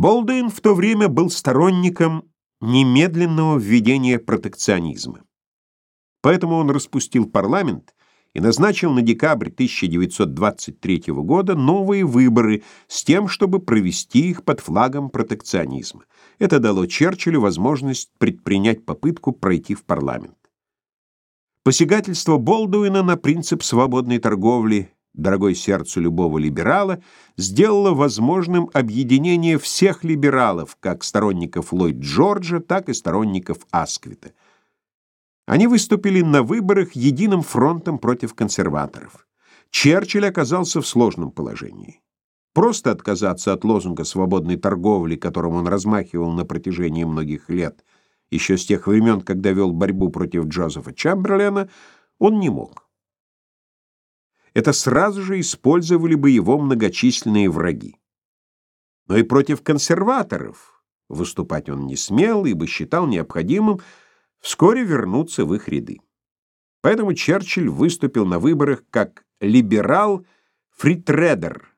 Болдуин в то время был сторонником немедленного введения протекционизма. Поэтому он распустил парламент и назначил на декабрь 1923 года новые выборы с тем, чтобы провести их под флагом протекционизма. Это дало Черчиллю возможность предпринять попытку пройти в парламент. Посягательство Болдуина на принцип свободной торговли, дорогой сердцу любого либерала, сделало возможным объединение всех либералов, как сторонников Ллойд Джорджа, так и сторонников Асквита. Они выступили на выборах единым фронтом против консерваторов. Черчилль оказался в сложном положении. Просто отказаться от лозунга свободной торговли, которым он размахивал на протяжении многих лет, еще с тех времен, когда вел борьбу против Джозефа Чамберлена, он не мог. Это сразу же использовали бы его многочисленные враги. Но и против консерваторов выступать он не смел, ибо считал необходимым вскоре вернуться в их ряды. Поэтому Черчилль выступил на выборах как либерал-фритредер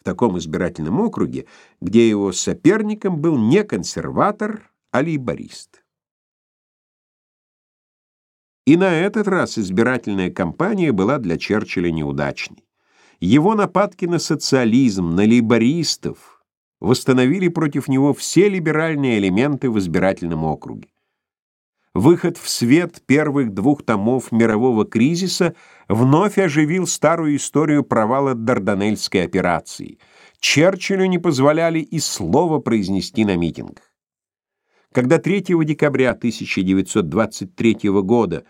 в таком избирательном округе, где его соперником был не консерватор, а лейборист. И на этот раз избирательная кампания была для Черчилля неудачной. Его нападки на социализм, на лейбористов восстановили против него все либеральные элементы в избирательном округе. Выход в свет первых двух томов мирового кризиса вновь оживил старую историю провала Дарданельской операции. Черчиллю не позволяли и слова произнести на митингах. Когда 3 декабря 1923 года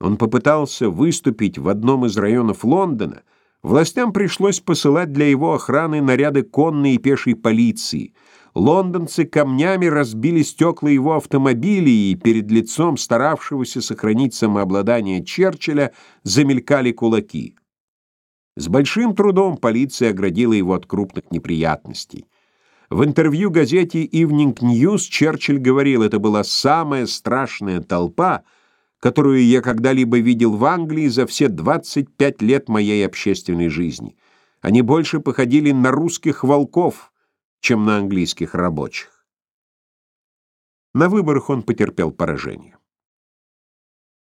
он попытался выступить в одном из районов Лондона, властям пришлось посылать для его охраны наряды конной и пешей полиции – лондонцы камнями разбили стекла его автомобиля, и перед лицом старавшегося сохранить самообладание Черчилля замелькали кулаки. С большим трудом полиция оградила его от крупных неприятностей. В интервью газете Evening News Черчилль говорил, это была самая страшная толпа, которую я когда-либо видел в Англии за все 25 лет моей общественной жизни. Они больше походили на русских волков, чем на английских рабочих. На выборах он потерпел поражение.